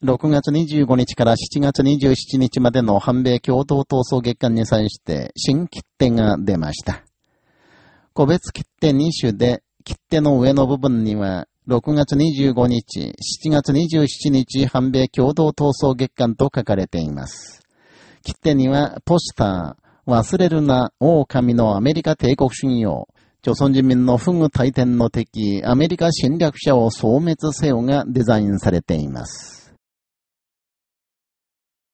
6月25日から7月27日までの反米共同闘争月間に際して新切手が出ました。個別切手2種で、切手の上の部分には、6月25日、7月27日反米共同闘争月間と書かれています。切手には、ポスター、忘れるな、狼のアメリカ帝国主義を、朝鮮人民の不具大天の敵、アメリカ侵略者を消滅せよがデザインされています。